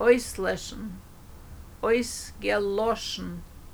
Auslöschen. Ausgeloschen.